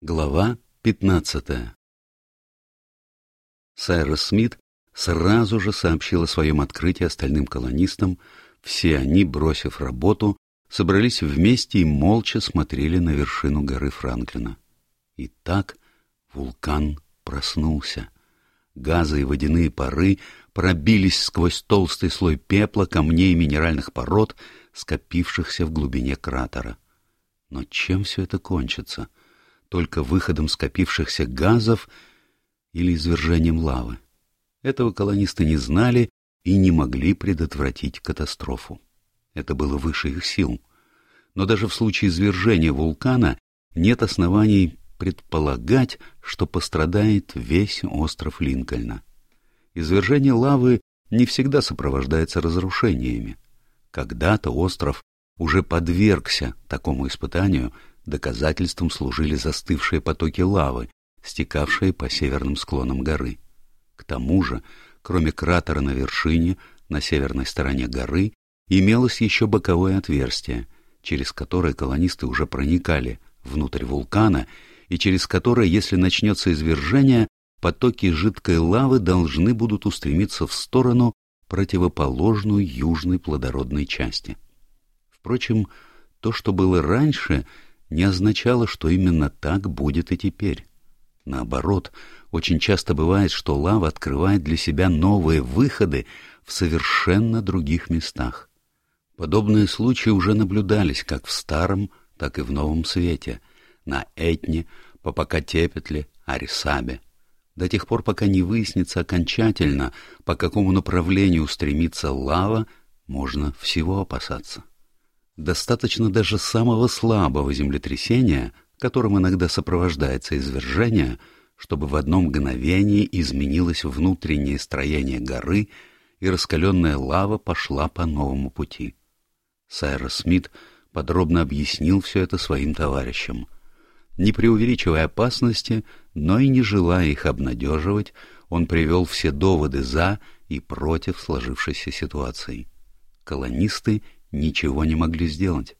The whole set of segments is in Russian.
Глава 15 Сайрос Смит сразу же сообщил о своем открытии остальным колонистам, все они, бросив работу, собрались вместе и молча смотрели на вершину горы Франклина. И так вулкан проснулся. Газы и водяные пары пробились сквозь толстый слой пепла, камней и минеральных пород, скопившихся в глубине кратера. Но чем все это кончится? — только выходом скопившихся газов или извержением лавы. Этого колонисты не знали и не могли предотвратить катастрофу. Это было выше их сил. Но даже в случае извержения вулкана нет оснований предполагать, что пострадает весь остров Линкольна. Извержение лавы не всегда сопровождается разрушениями. Когда-то остров уже подвергся такому испытанию, Доказательством служили застывшие потоки лавы, стекавшие по северным склонам горы. К тому же, кроме кратера на вершине, на северной стороне горы, имелось еще боковое отверстие, через которое колонисты уже проникали внутрь вулкана и через которое, если начнется извержение, потоки жидкой лавы должны будут устремиться в сторону, противоположную южной плодородной части. Впрочем, то, что было раньше, не означало, что именно так будет и теперь. Наоборот, очень часто бывает, что лава открывает для себя новые выходы в совершенно других местах. Подобные случаи уже наблюдались как в Старом, так и в Новом Свете, на Этне, Папакатепетле, Арисабе. До тех пор, пока не выяснится окончательно, по какому направлению стремится лава, можно всего опасаться. Достаточно даже самого слабого землетрясения, которым иногда сопровождается извержение, чтобы в одно мгновение изменилось внутреннее строение горы, и раскаленная лава пошла по новому пути. Сайрос Смит подробно объяснил все это своим товарищам. Не преувеличивая опасности, но и не желая их обнадеживать, он привел все доводы за и против сложившейся ситуации. Колонисты ничего не могли сделать.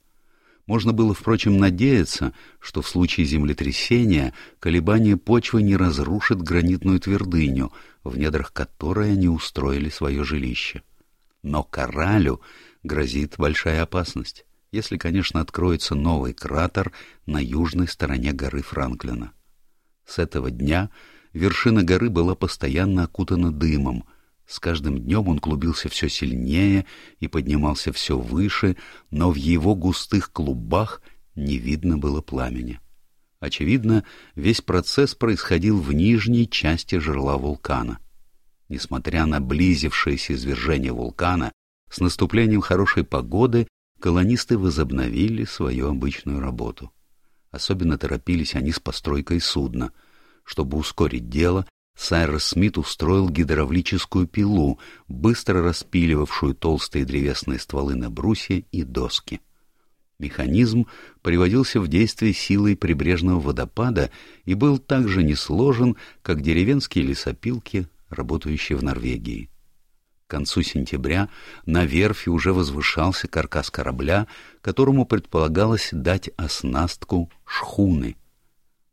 Можно было, впрочем, надеяться, что в случае землетрясения колебание почвы не разрушит гранитную твердыню, в недрах которой они устроили свое жилище. Но коралю грозит большая опасность, если, конечно, откроется новый кратер на южной стороне горы Франклина. С этого дня вершина горы была постоянно окутана дымом — с каждым днем он клубился все сильнее и поднимался все выше, но в его густых клубах не видно было пламени. Очевидно, весь процесс происходил в нижней части жерла вулкана. Несмотря на близившееся извержение вулкана, с наступлением хорошей погоды колонисты возобновили свою обычную работу. Особенно торопились они с постройкой судна. Чтобы ускорить дело, Сайрос Смит устроил гидравлическую пилу, быстро распиливавшую толстые древесные стволы на брусья и доски. Механизм приводился в действие силой прибрежного водопада и был так же несложен, как деревенские лесопилки, работающие в Норвегии. К концу сентября на верфи уже возвышался каркас корабля, которому предполагалось дать оснастку шхуны.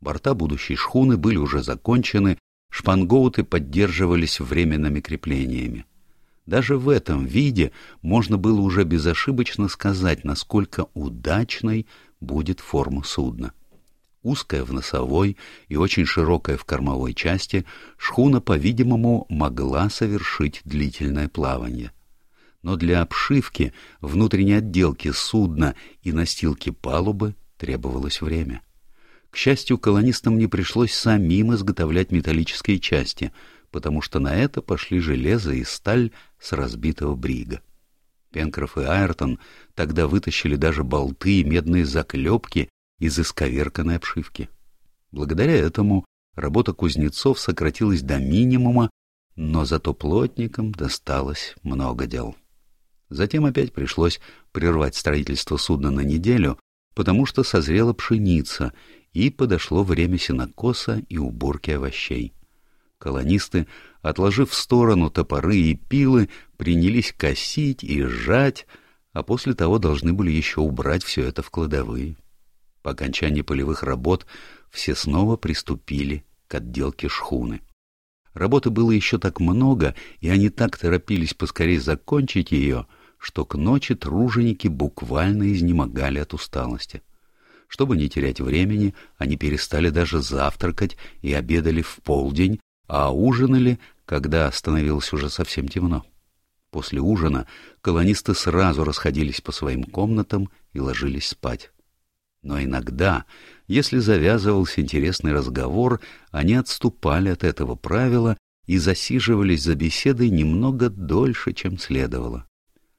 Борта будущей шхуны были уже закончены, Шпангоуты поддерживались временными креплениями. Даже в этом виде можно было уже безошибочно сказать, насколько удачной будет форма судна. Узкая в носовой и очень широкая в кормовой части, шхуна, по-видимому, могла совершить длительное плавание. Но для обшивки, внутренней отделки судна и настилки палубы требовалось время. К счастью, колонистам не пришлось самим изготовлять металлические части, потому что на это пошли железо и сталь с разбитого брига. Пенкроф и Айртон тогда вытащили даже болты и медные заклепки из исковерканной обшивки. Благодаря этому работа кузнецов сократилась до минимума, но зато плотникам досталось много дел. Затем опять пришлось прервать строительство судна на неделю, потому что созрела пшеница, и подошло время сенокоса и уборки овощей. Колонисты, отложив в сторону топоры и пилы, принялись косить и сжать, а после того должны были еще убрать все это в кладовые. По окончании полевых работ все снова приступили к отделке шхуны. Работы было еще так много, и они так торопились поскорее закончить ее, что к ночи труженики буквально изнемогали от усталости. Чтобы не терять времени, они перестали даже завтракать и обедали в полдень, а ужинали, когда становилось уже совсем темно. После ужина колонисты сразу расходились по своим комнатам и ложились спать. Но иногда, если завязывался интересный разговор, они отступали от этого правила и засиживались за беседой немного дольше, чем следовало.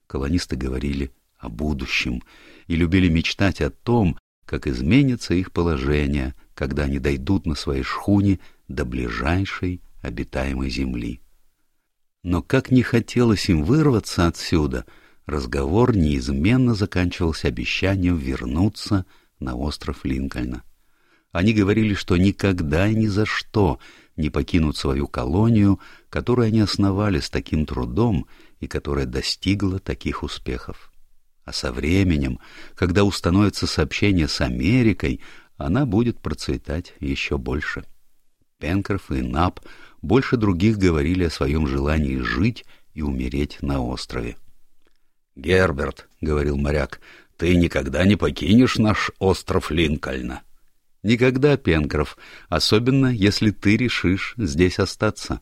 Колонисты говорили о будущем и любили мечтать о том, как изменится их положение, когда они дойдут на своей шхуне до ближайшей обитаемой земли. Но как не хотелось им вырваться отсюда, разговор неизменно заканчивался обещанием вернуться на остров Линкольна. Они говорили, что никогда и ни за что не покинут свою колонию, которую они основали с таким трудом и которая достигла таких успехов. А со временем, когда установится сообщение с Америкой, она будет процветать еще больше. Пенкроф и Нап больше других говорили о своем желании жить и умереть на острове. «Герберт», — говорил моряк, — «ты никогда не покинешь наш остров Линкольна». «Никогда, Пенкроф, особенно если ты решишь здесь остаться».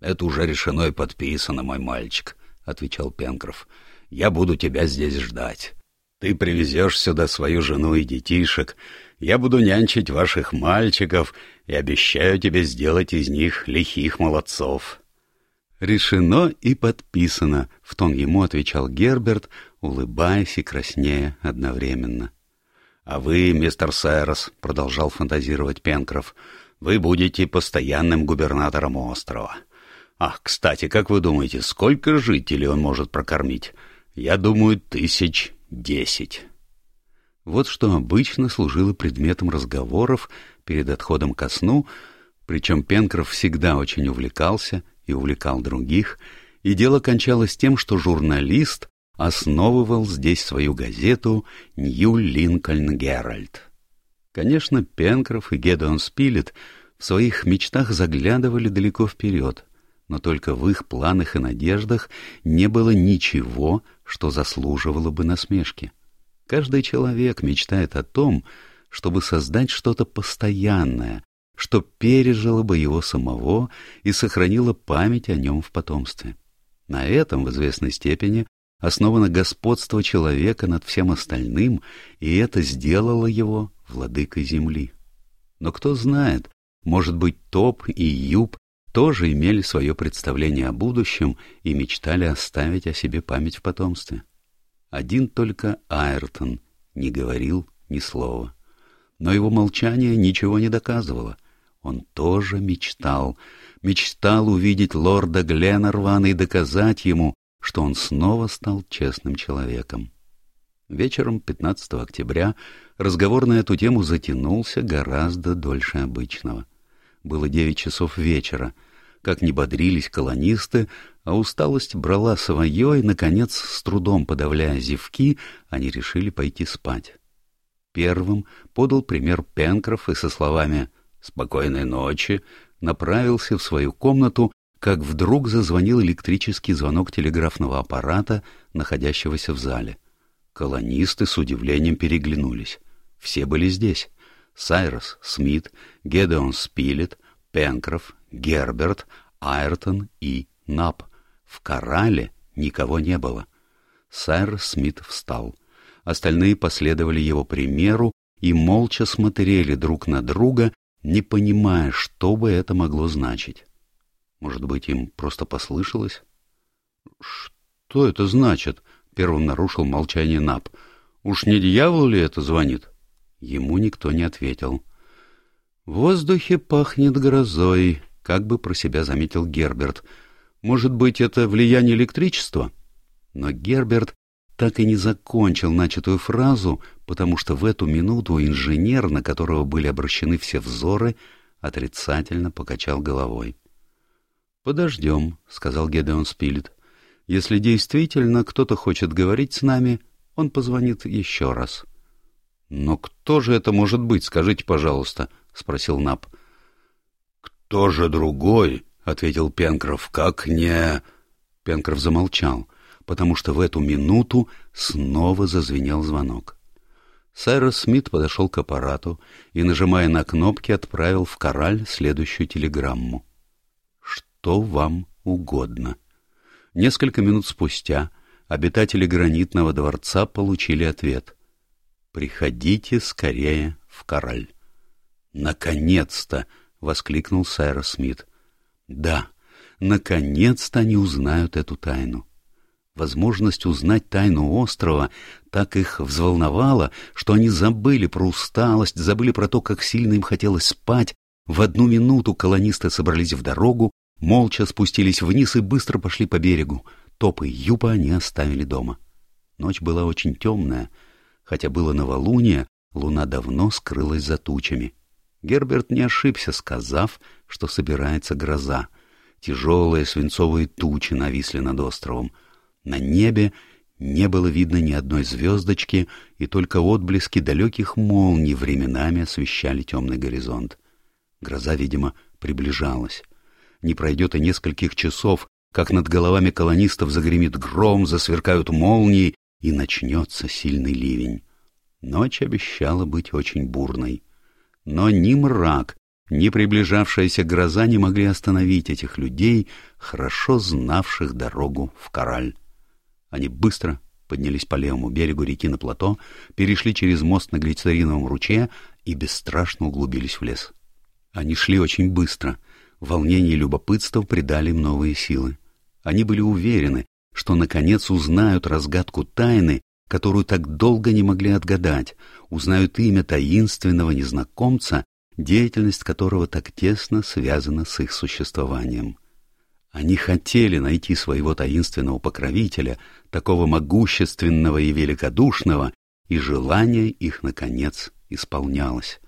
«Это уже решено и подписано, мой мальчик», — отвечал Пенкроф. Я буду тебя здесь ждать. Ты привезешь сюда свою жену и детишек. Я буду нянчить ваших мальчиков и обещаю тебе сделать из них лихих молодцов». «Решено и подписано», — в тон ему отвечал Герберт, улыбаясь и краснея одновременно. «А вы, мистер Сайрос», — продолжал фантазировать Пенкроф, — «вы будете постоянным губернатором острова. Ах, кстати, как вы думаете, сколько жителей он может прокормить? Я думаю, тысяч десять. Вот что обычно служило предметом разговоров перед отходом ко сну, причем Пенкроф всегда очень увлекался и увлекал других, и дело кончалось тем, что журналист основывал здесь свою газету «Нью Линкольн Геральт». Конечно, Пенкроф и Гедеон Спилет в своих мечтах заглядывали далеко вперед, но только в их планах и надеждах не было ничего, что заслуживало бы насмешки. Каждый человек мечтает о том, чтобы создать что-то постоянное, что пережило бы его самого и сохранило память о нем в потомстве. На этом в известной степени основано господство человека над всем остальным, и это сделало его владыкой земли. Но кто знает, может быть, Топ и Юб тоже имели свое представление о будущем и мечтали оставить о себе память в потомстве. Один только Айртон не говорил ни слова. Но его молчание ничего не доказывало. Он тоже мечтал, мечтал увидеть лорда Гленнервана и доказать ему, что он снова стал честным человеком. Вечером 15 октября разговор на эту тему затянулся гораздо дольше обычного. Было девять часов вечера. Как ни бодрились колонисты, а усталость брала свое, и, наконец, с трудом подавляя зевки, они решили пойти спать. Первым подал пример Пенкроф и со словами «Спокойной ночи» направился в свою комнату, как вдруг зазвонил электрический звонок телеграфного аппарата, находящегося в зале. Колонисты с удивлением переглянулись. Все были здесь. Сайрос Смит, Гедеон Спилет, Пенкроф, Герберт, Айртон и Нап. В корале никого не было. Сэр Смит встал. Остальные последовали его примеру и молча смотрели друг на друга, не понимая, что бы это могло значить. Может быть, им просто послышалось? — Что это значит? — первым нарушил молчание Нап. — Уж не дьявол ли это звонит? Ему никто не ответил. — В воздухе пахнет грозой, — как бы про себя заметил Герберт. «Может быть, это влияние электричества?» Но Герберт так и не закончил начатую фразу, потому что в эту минуту инженер, на которого были обращены все взоры, отрицательно покачал головой. «Подождем», — сказал Гедеон Спилет. «Если действительно кто-то хочет говорить с нами, он позвонит еще раз». «Но кто же это может быть, скажите, пожалуйста?» — спросил Нап. «Кто же другой?» — ответил Пенкроф. «Как не...» Пенкроф замолчал, потому что в эту минуту снова зазвенел звонок. Сайрос Смит подошел к аппарату и, нажимая на кнопки, отправил в кораль следующую телеграмму. «Что вам угодно?» Несколько минут спустя обитатели гранитного дворца получили ответ. «Приходите скорее в кораль». «Наконец-то!» — воскликнул Сайрос Смит. «Да, наконец-то они узнают эту тайну». Возможность узнать тайну острова так их взволновала, что они забыли про усталость, забыли про то, как сильно им хотелось спать. В одну минуту колонисты собрались в дорогу, молча спустились вниз и быстро пошли по берегу. Топы и Юпа они оставили дома. Ночь была очень темная. Хотя было новолуние, луна давно скрылась за тучами. Герберт не ошибся, сказав, что собирается гроза. Тяжелые свинцовые тучи нависли над островом. На небе не было видно ни одной звездочки, и только отблески далеких молний временами освещали темный горизонт. Гроза, видимо, приближалась. Не пройдет и нескольких часов, как над головами колонистов загремит гром, засверкают молнии, и начнется сильный ливень. Ночь обещала быть очень бурной. Но ни мрак, ни приближавшаяся гроза не могли остановить этих людей, хорошо знавших дорогу в Кораль. Они быстро поднялись по левому берегу реки на плато, перешли через мост на глицериновом ручье и бесстрашно углубились в лес. Они шли очень быстро. Волнение и любопытство придали им новые силы. Они были уверены, что наконец узнают разгадку тайны, которую так долго не могли отгадать, узнают имя таинственного незнакомца, деятельность которого так тесно связана с их существованием. Они хотели найти своего таинственного покровителя, такого могущественного и великодушного, и желание их, наконец, исполнялось.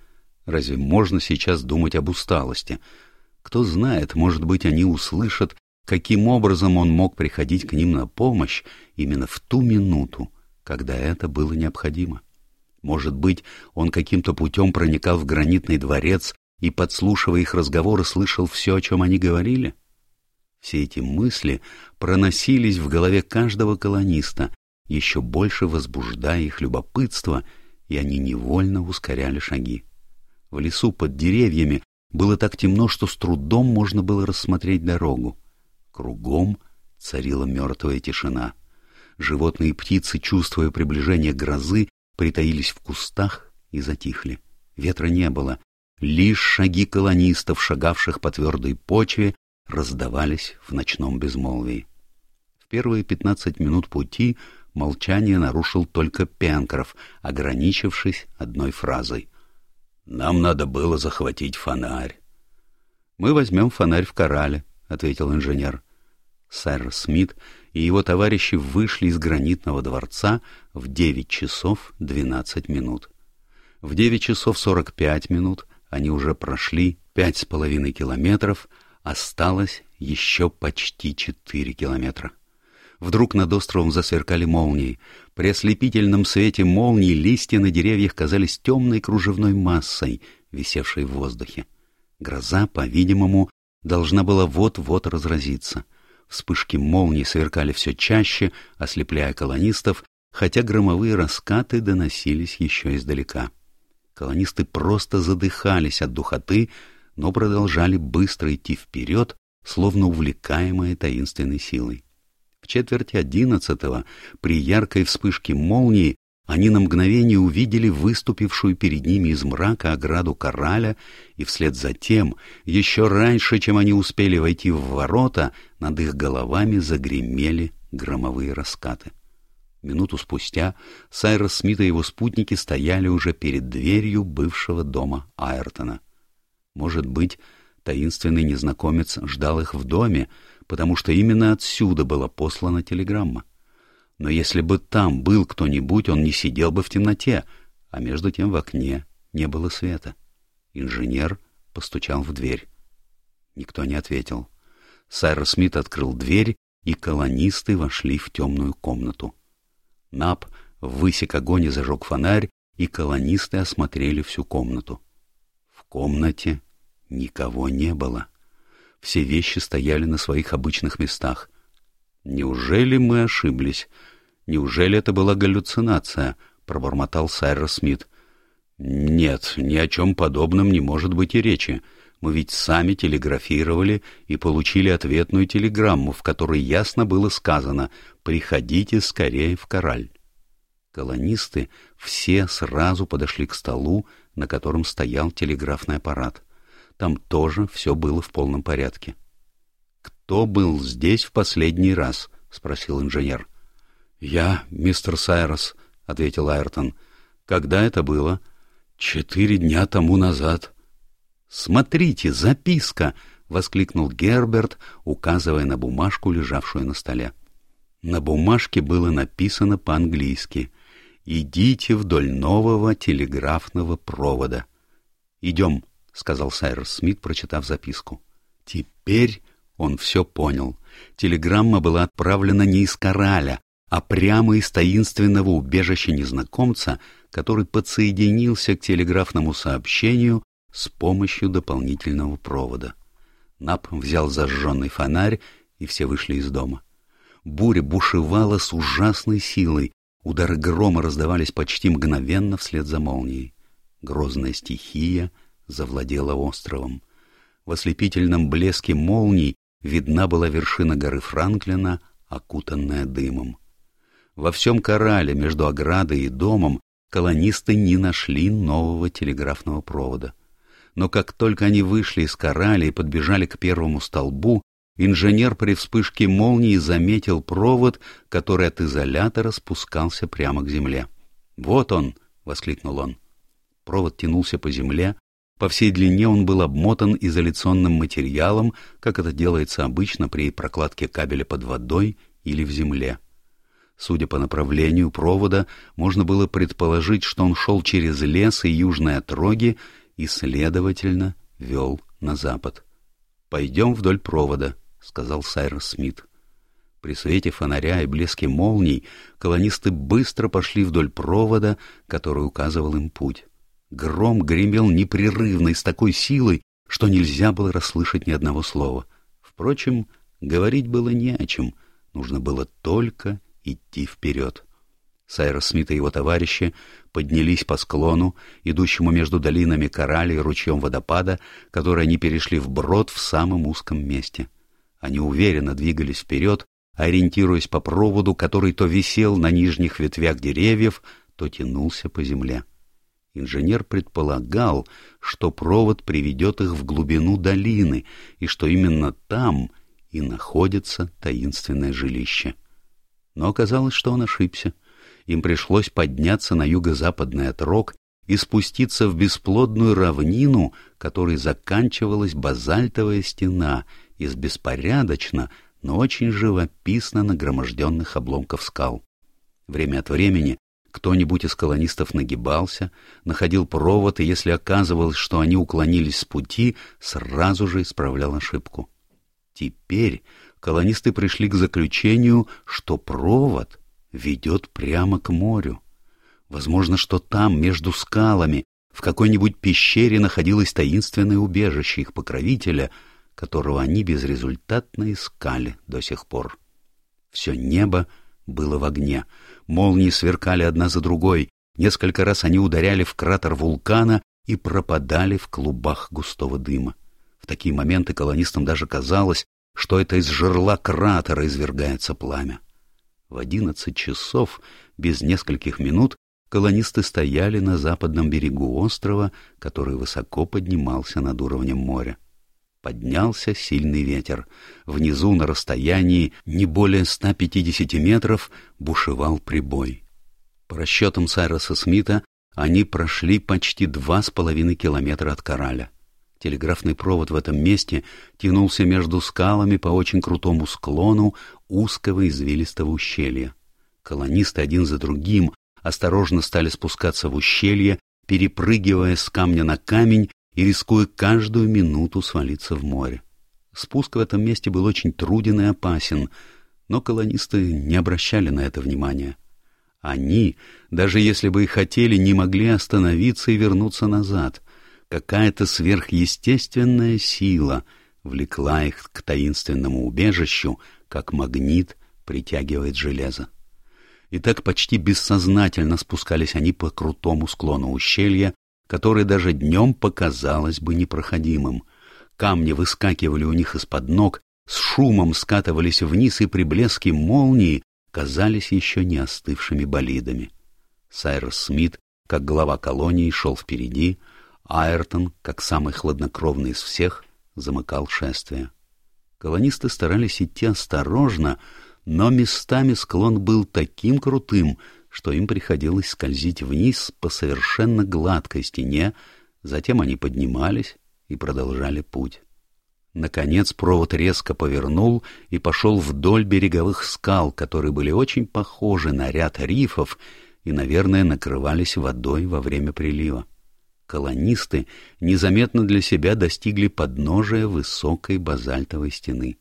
Разве можно сейчас думать об усталости? Кто знает, может быть, они услышат, каким образом он мог приходить к ним на помощь именно в ту минуту, когда это было необходимо. Может быть, он каким-то путем проникал в гранитный дворец и, подслушивая их разговоры, слышал все, о чем они говорили? — все эти мысли проносились в голове каждого колониста, еще больше возбуждая их любопытство, и они невольно ускоряли шаги. В лесу под деревьями было так темно, что с трудом можно было рассмотреть дорогу. Кругом царила мертвая тишина. Животные и птицы, чувствуя приближение грозы, притаились в кустах и затихли. Ветра не было. Лишь шаги колонистов, шагавших по твердой почве, раздавались в ночном безмолвии. В первые пятнадцать минут пути молчание нарушил только Пенкроф, ограничившись одной фразой. «Нам надо было захватить фонарь». «Мы возьмем фонарь в корале», — ответил инженер. Сэр Смит и его товарищи вышли из гранитного дворца в девять часов двенадцать минут. В девять часов сорок пять минут они уже прошли пять с половиной километров — Осталось еще почти четыре километра. Вдруг над островом засверкали молнии. При ослепительном свете молний листья на деревьях казались темной кружевной массой, висевшей в воздухе. Гроза, по-видимому, должна была вот-вот разразиться. Вспышки молний сверкали все чаще, ослепляя колонистов, хотя громовые раскаты доносились еще издалека. Колонисты просто задыхались от духоты, но продолжали быстро идти вперед, словно увлекаемые таинственной силой. В четверти одиннадцатого, при яркой вспышке молнии, они на мгновение увидели выступившую перед ними из мрака ограду кораля, и вслед за тем, еще раньше, чем они успели войти в ворота, над их головами загремели громовые раскаты. Минуту спустя Сайрос Смит и его спутники стояли уже перед дверью бывшего дома Айртона. Может быть, таинственный незнакомец ждал их в доме, потому что именно отсюда была послана телеграмма. Но если бы там был кто-нибудь, он не сидел бы в темноте, а между тем в окне не было света. Инженер постучал в дверь. Никто не ответил. Сайрос Смит открыл дверь, и колонисты вошли в темную комнату. Нап высек огонь и зажег фонарь, и колонисты осмотрели всю комнату. В комнате никого не было. Все вещи стояли на своих обычных местах. «Неужели мы ошиблись? Неужели это была галлюцинация?» — пробормотал Сайрос Смит. «Нет, ни о чем подобном не может быть и речи. Мы ведь сами телеграфировали и получили ответную телеграмму, в которой ясно было сказано «Приходите скорее в Кораль». Колонисты все сразу подошли к столу, на котором стоял телеграфный аппарат. Там тоже все было в полном порядке. «Кто был здесь в последний раз?» — спросил инженер. «Я, мистер Сайрос», — ответил Айртон. «Когда это было?» «Четыре дня тому назад». «Смотрите, записка!» — воскликнул Герберт, указывая на бумажку, лежавшую на столе. На бумажке было написано по-английски «Идите вдоль нового телеграфного провода». «Идем», — сказал Сайрос Смит, прочитав записку. Теперь он все понял. Телеграмма была отправлена не из Кораля, а прямо из таинственного убежища незнакомца, который подсоединился к телеграфному сообщению с помощью дополнительного провода. Нап взял зажженный фонарь, и все вышли из дома. Буря бушевала с ужасной силой, удары грома раздавались почти мгновенно вслед за молнией. Грозная стихия завладела островом. В ослепительном блеске молний видна была вершина горы Франклина, окутанная дымом. Во всем корале между оградой и домом колонисты не нашли нового телеграфного провода. Но как только они вышли из кораля и подбежали к первому столбу, инженер при вспышке молнии заметил провод, который от изолятора спускался прямо к земле. «Вот он!» — воскликнул он. Провод тянулся по земле, по всей длине он был обмотан изоляционным материалом, как это делается обычно при прокладке кабеля под водой или в земле. Судя по направлению провода, можно было предположить, что он шел через лес и южные отроги и, следовательно, вел на запад. «Пойдем вдоль провода», — сказал Сайрос Смит. При свете фонаря и блеске молний колонисты быстро пошли вдоль провода, который указывал им путь. Гром гремел непрерывно и с такой силой, что нельзя было расслышать ни одного слова. Впрочем, говорить было не о чем, нужно было только идти вперед. Сайрос Смит и его товарищи поднялись по склону, идущему между долинами Корали и ручьем водопада, который они перешли вброд в самом узком месте. Они уверенно двигались вперед, ориентируясь по проводу, который то висел на нижних ветвях деревьев, то тянулся по земле. Инженер предполагал, что провод приведет их в глубину долины, и что именно там и находится таинственное жилище. Но оказалось, что он ошибся. Им пришлось подняться на юго-западный отрог и спуститься в бесплодную равнину, которой заканчивалась базальтовая стена из беспорядочно, но очень живописно нагроможденных обломков скал. Время от времени кто-нибудь из колонистов нагибался, находил провод, и если оказывалось, что они уклонились с пути, сразу же исправлял ошибку. Теперь колонисты пришли к заключению, что провод ведет прямо к морю. Возможно, что там, между скалами, в какой-нибудь пещере находилось таинственное убежище их покровителя, которого они безрезультатно искали до сих пор. Все небо было в огне — Молнии сверкали одна за другой. Несколько раз они ударяли в кратер вулкана и пропадали в клубах густого дыма. В такие моменты колонистам даже казалось, что это из жерла кратера извергается пламя. В одиннадцать часов, без нескольких минут, колонисты стояли на западном берегу острова, который высоко поднимался над уровнем моря. Поднялся сильный ветер. Внизу, на расстоянии не более 150 метров, бушевал прибой. По расчетам Сайроса Смита, они прошли почти два с половиной километра от Кораля. Телеграфный провод в этом месте тянулся между скалами по очень крутому склону узкого извилистого ущелья. Колонисты один за другим осторожно стали спускаться в ущелье, перепрыгивая с камня на камень и рискуя каждую минуту свалиться в море. Спуск в этом месте был очень труден и опасен, но колонисты не обращали на это внимания. Они, даже если бы и хотели, не могли остановиться и вернуться назад. Какая-то сверхъестественная сила влекла их к таинственному убежищу, как магнит притягивает железо. И так почти бессознательно спускались они по крутому склону ущелья, который даже днем показалось бы непроходимым. Камни выскакивали у них из-под ног, с шумом скатывались вниз, и при блеске молнии казались еще не остывшими болидами. Сайрос Смит, как глава колонии, шел впереди, Айртон, как самый хладнокровный из всех, замыкал шествие. Колонисты старались идти осторожно, но местами склон был таким крутым, что им приходилось скользить вниз по совершенно гладкой стене, затем они поднимались и продолжали путь. Наконец провод резко повернул и пошел вдоль береговых скал, которые были очень похожи на ряд рифов и, наверное, накрывались водой во время прилива. Колонисты незаметно для себя достигли подножия высокой базальтовой стены.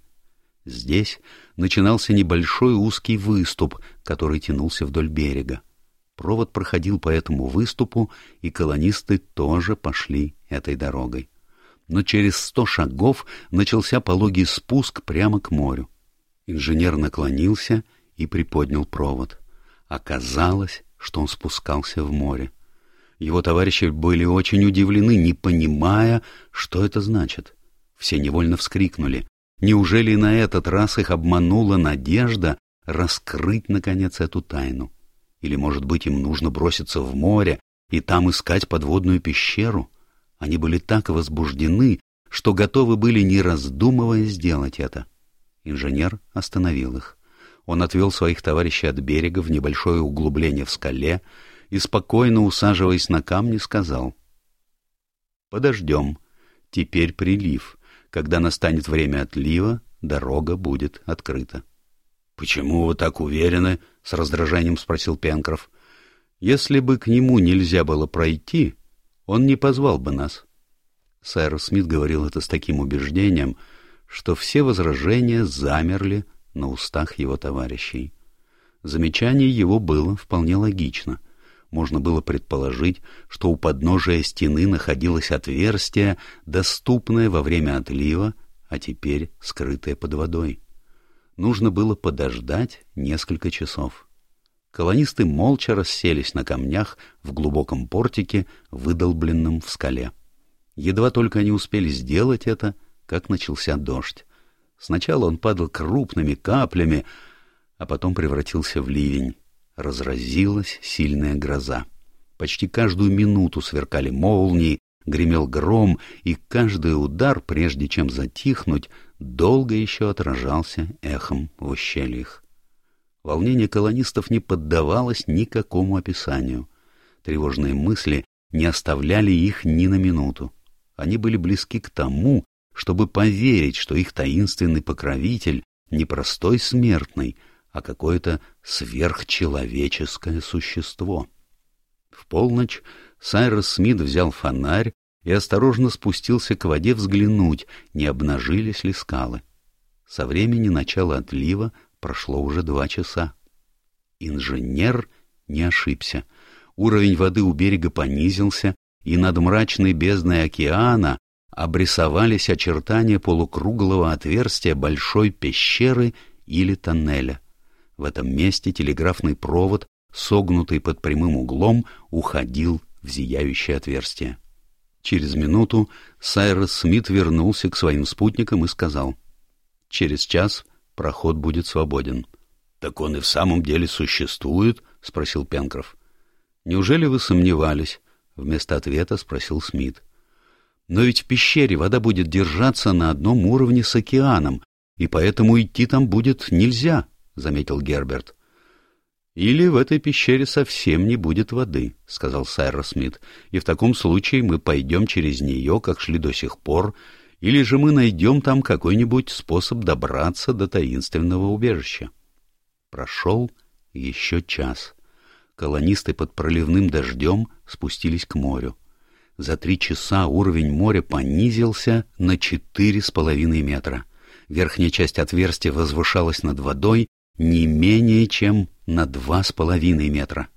Здесь начинался небольшой узкий выступ, который тянулся вдоль берега. Провод проходил по этому выступу, и колонисты тоже пошли этой дорогой. Но через сто шагов начался пологий спуск прямо к морю. Инженер наклонился и приподнял провод. Оказалось, что он спускался в море. Его товарищи были очень удивлены, не понимая, что это значит. Все невольно вскрикнули. Неужели на этот раз их обманула надежда раскрыть, наконец, эту тайну? Или, может быть, им нужно броситься в море и там искать подводную пещеру? Они были так возбуждены, что готовы были, не раздумывая, сделать это. Инженер остановил их. Он отвел своих товарищей от берега в небольшое углубление в скале и, спокойно усаживаясь на камни, сказал. «Подождем. Теперь прилив. Когда настанет время отлива, дорога будет открыта. — Почему вы так уверены? — с раздражением спросил Пенкроф. — Если бы к нему нельзя было пройти, он не позвал бы нас. Сэр Смит говорил это с таким убеждением, что все возражения замерли на устах его товарищей. Замечание его было вполне логично — можно было предположить, что у подножия стены находилось отверстие, доступное во время отлива, а теперь скрытое под водой. Нужно было подождать несколько часов. Колонисты молча расселись на камнях в глубоком портике, выдолбленном в скале. Едва только они успели сделать это, как начался дождь. Сначала он падал крупными каплями, а потом превратился в ливень разразилась сильная гроза. Почти каждую минуту сверкали молнии, гремел гром, и каждый удар, прежде чем затихнуть, долго еще отражался эхом в ущельях. Волнение колонистов не поддавалось никакому описанию. Тревожные мысли не оставляли их ни на минуту. Они были близки к тому, чтобы поверить, что их таинственный покровитель — не простой смертный, а какое-то сверхчеловеческое существо. В полночь Сайрос Смит взял фонарь и осторожно спустился к воде взглянуть, не обнажились ли скалы. Со времени начала отлива прошло уже два часа. Инженер не ошибся. Уровень воды у берега понизился, и над мрачной бездной океана обрисовались очертания полукруглого отверстия большой пещеры или тоннеля. В этом месте телеграфный провод, согнутый под прямым углом, уходил в зияющее отверстие. Через минуту Сайрос Смит вернулся к своим спутникам и сказал, «Через час проход будет свободен». «Так он и в самом деле существует?» — спросил Пенкроф. «Неужели вы сомневались?» — вместо ответа спросил Смит. «Но ведь в пещере вода будет держаться на одном уровне с океаном, и поэтому идти там будет нельзя», — заметил Герберт. «Или в этой пещере совсем не будет воды», — сказал Сайрос Смит, «и в таком случае мы пойдем через нее, как шли до сих пор, или же мы найдем там какой-нибудь способ добраться до таинственного убежища». Прошел еще час. Колонисты под проливным дождем спустились к морю. За три часа уровень моря понизился на четыре с половиной метра. Верхняя часть отверстия возвышалась над водой, не менее чем на два с половиной метра.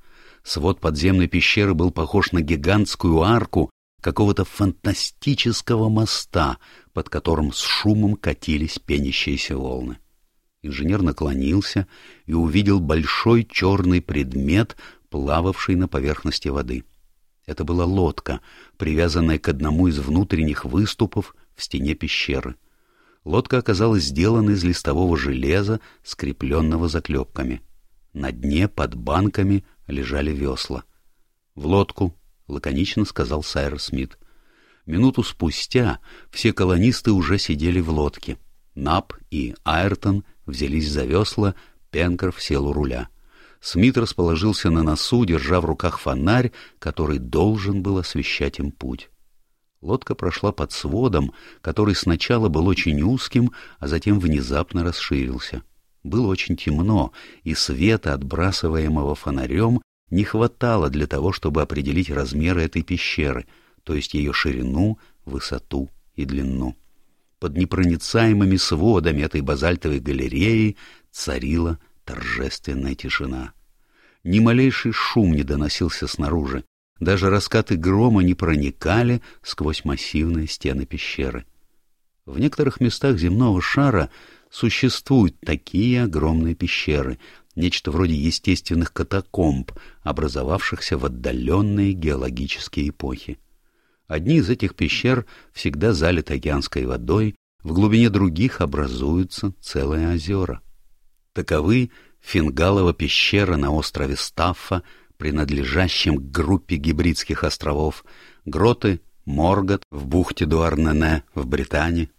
Свод подземной пещеры был похож на гигантскую арку какого-то фантастического моста, под которым с шумом катились пенящиеся волны. Инженер наклонился и увидел большой черный предмет, плававший на поверхности воды. Это была лодка, привязанная к одному из внутренних выступов в стене пещеры. Лодка оказалась сделана из листового железа, скрепленного заклепками. На дне под банками лежали весла. «В лодку», — лаконично сказал Сайр Смит. Минуту спустя все колонисты уже сидели в лодке. Нап и Айртон взялись за весла, Пенкроф сел у руля. Смит расположился на носу, держа в руках фонарь, который должен был освещать им путь. Лодка прошла под сводом, который сначала был очень узким, а затем внезапно расширился. Было очень темно, и света, отбрасываемого фонарем, не хватало для того, чтобы определить размеры этой пещеры, то есть ее ширину, высоту и длину. Под непроницаемыми сводами этой базальтовой галереи царила торжественная тишина. Ни малейший шум не доносился снаружи, даже раскаты грома не проникали сквозь массивные стены пещеры. В некоторых местах земного шара существуют такие огромные пещеры, нечто вроде естественных катакомб, образовавшихся в отдаленные геологические эпохи. Одни из этих пещер всегда залиты океанской водой, в глубине других образуются целые озера. Таковы Фингалова пещера на острове Стаффа, принадлежащем к группе гибридских островов, гроты Моргот в бухте Дуарнене в Британии,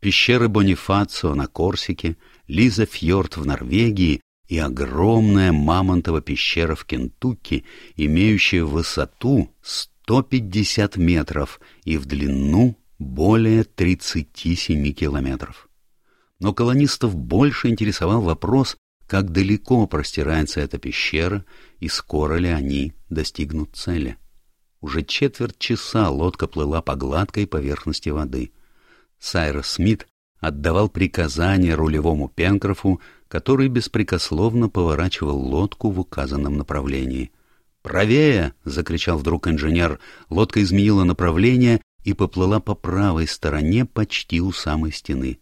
пещеры Бонифацио на Корсике, Лиза Фьорд в Норвегии и огромная Мамонтова пещера в Кентукки, имеющая высоту 150 метров и в длину более 37 километров. Но колонистов больше интересовал вопрос, как далеко простирается эта пещера и скоро ли они достигнут цели. Уже четверть часа лодка плыла по гладкой поверхности воды. Сайрос Смит отдавал приказания рулевому Пенкрофу, который беспрекословно поворачивал лодку в указанном направлении. «Правее!» — закричал вдруг инженер. Лодка изменила направление и поплыла по правой стороне почти у самой стены.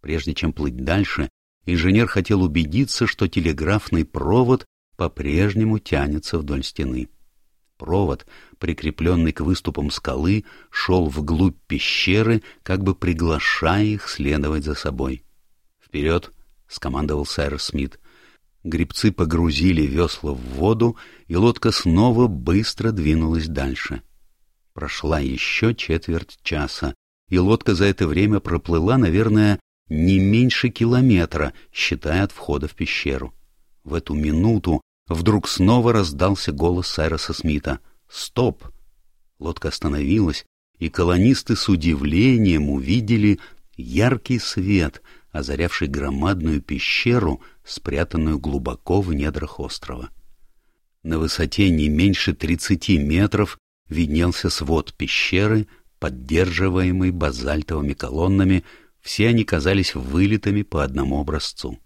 Прежде чем плыть дальше, инженер хотел убедиться, что телеграфный провод по-прежнему тянется вдоль стены. Провод, прикрепленный к выступам скалы, шел вглубь пещеры, как бы приглашая их следовать за собой. «Вперед!» — скомандовал сэр Смит. Грибцы погрузили весла в воду, и лодка снова быстро двинулась дальше. Прошла еще четверть часа, и лодка за это время проплыла, наверное, не меньше километра, считая от входа в пещеру. В эту минуту Вдруг снова раздался голос Сайроса Смита. «Стоп!» Лодка остановилась, и колонисты с удивлением увидели яркий свет, озарявший громадную пещеру, спрятанную глубоко в недрах острова. На высоте не меньше тридцати метров виднелся свод пещеры, поддерживаемый базальтовыми колоннами, все они казались вылитыми по одному образцу.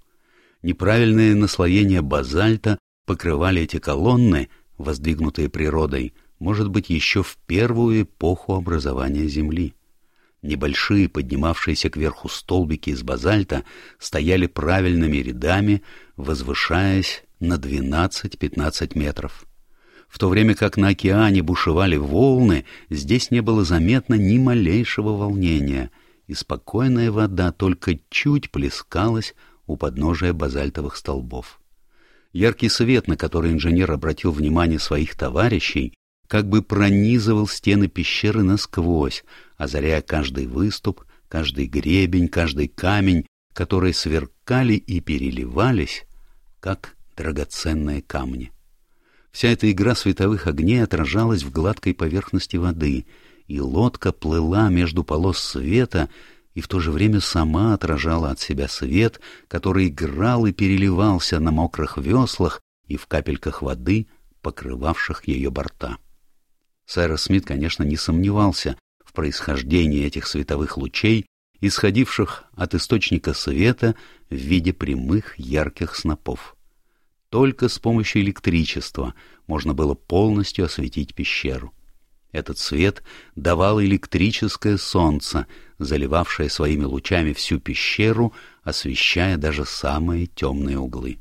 Неправильное наслоение базальта покрывали эти колонны, воздвигнутые природой, может быть, еще в первую эпоху образования Земли. Небольшие, поднимавшиеся кверху столбики из базальта стояли правильными рядами, возвышаясь на 12-15 метров. В то время как на океане бушевали волны, здесь не было заметно ни малейшего волнения, и спокойная вода только чуть плескалась у подножия базальтовых столбов. Яркий свет, на который инженер обратил внимание своих товарищей, как бы пронизывал стены пещеры насквозь, озаряя каждый выступ, каждый гребень, каждый камень, которые сверкали и переливались, как драгоценные камни. Вся эта игра световых огней отражалась в гладкой поверхности воды, и лодка плыла между полос света, и в то же время сама отражала от себя свет, который играл и переливался на мокрых веслах и в капельках воды, покрывавших ее борта. Сайрос Смит, конечно, не сомневался в происхождении этих световых лучей исходивших от источника света в виде прямых ярких снопов. Только с помощью электричества можно было полностью осветить пещеру. Этот свет давало электрическое солнце, заливавшее своими лучами всю пещеру, освещая даже самые темные углы.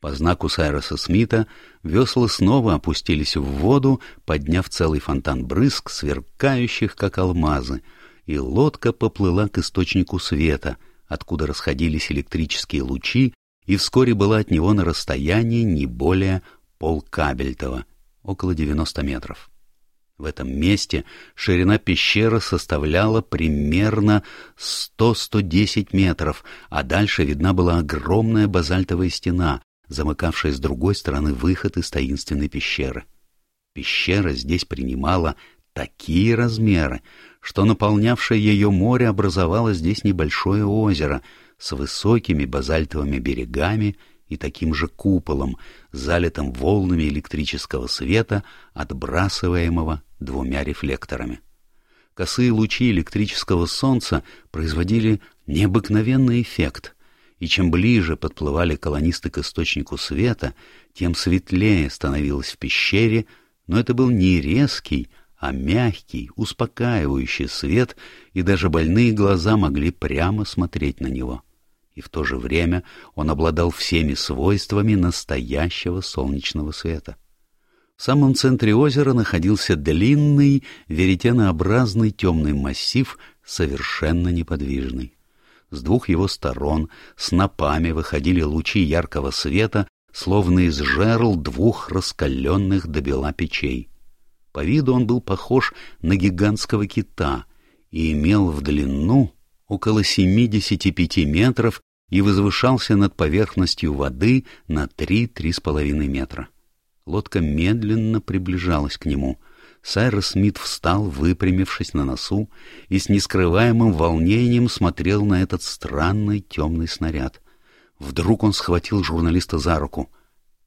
По знаку Сайроса Смита весла снова опустились в воду, подняв целый фонтан брызг, сверкающих, как алмазы, и лодка поплыла к источнику света, откуда расходились электрические лучи, и вскоре была от него на расстоянии не более полкабельтова, около 90 метров. В этом месте ширина пещеры составляла примерно 100-110 метров, а дальше видна была огромная базальтовая стена, замыкавшая с другой стороны выход из таинственной пещеры. Пещера здесь принимала такие размеры, что наполнявшее ее море образовало здесь небольшое озеро с высокими базальтовыми берегами и таким же куполом, залитым волнами электрического света, отбрасываемого двумя рефлекторами. Косые лучи электрического солнца производили необыкновенный эффект — и чем ближе подплывали колонисты к источнику света, тем светлее становилось в пещере, но это был не резкий, а мягкий, успокаивающий свет, и даже больные глаза могли прямо смотреть на него. И в то же время он обладал всеми свойствами настоящего солнечного света. В самом центре озера находился длинный, веретенообразный темный массив, совершенно неподвижный. С двух его сторон снопами выходили лучи яркого света, словно из жерл двух раскаленных до бела печей. По виду он был похож на гигантского кита и имел в длину около 75 метров и возвышался над поверхностью воды на 3-3,5 метра. Лодка медленно приближалась к нему — Сайрос Смит встал, выпрямившись на носу, и с нескрываемым волнением смотрел на этот странный темный снаряд. Вдруг он схватил журналиста за руку.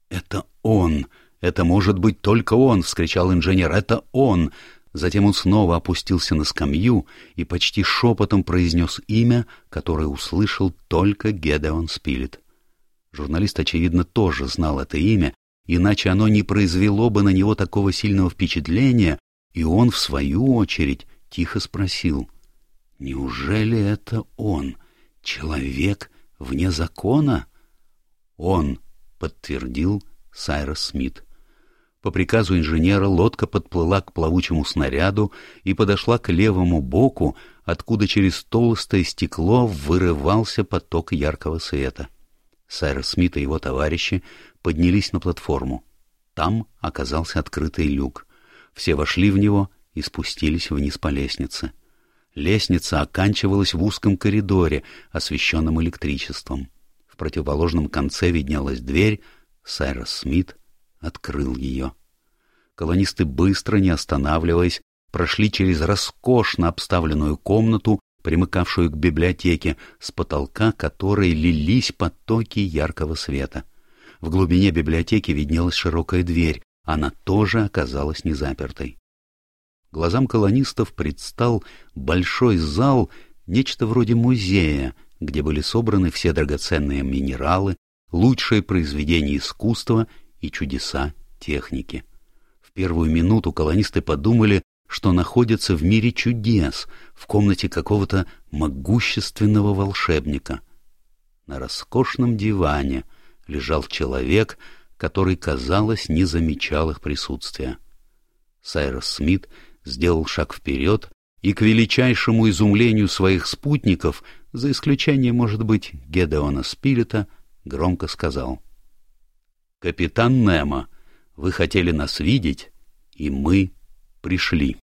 «Это он! Это может быть только он!» — вскричал инженер. «Это он!» Затем он снова опустился на скамью и почти шепотом произнес имя, которое услышал только Гедеон Спилет. Журналист, очевидно, тоже знал это имя иначе оно не произвело бы на него такого сильного впечатления, и он, в свою очередь, тихо спросил, «Неужели это он, человек вне закона?» «Он», — подтвердил Сайрос Смит. По приказу инженера лодка подплыла к плавучему снаряду и подошла к левому боку, откуда через толстое стекло вырывался поток яркого света. Сайрос Смит и его товарищи поднялись на платформу. Там оказался открытый люк. Все вошли в него и спустились вниз по лестнице. Лестница оканчивалась в узком коридоре, освещенном электричеством. В противоположном конце виднелась дверь. Сайрос Смит открыл ее. Колонисты быстро, не останавливаясь, прошли через роскошно обставленную комнату, примыкавшую к библиотеке, с потолка которой лились потоки яркого света. В глубине библиотеки виднелась широкая дверь, она тоже оказалась незапертой. Глазам колонистов предстал большой зал, нечто вроде музея, где были собраны все драгоценные минералы, лучшие произведения искусства и чудеса техники. В первую минуту колонисты подумали, что находятся в мире чудес, в комнате какого-то могущественного волшебника. На роскошном диване — лежал человек, который, казалось, не замечал их присутствия. Сайрос Смит сделал шаг вперед и, к величайшему изумлению своих спутников, за исключением, может быть, Гедеона Спилета, громко сказал. «Капитан Немо, вы хотели нас видеть, и мы пришли».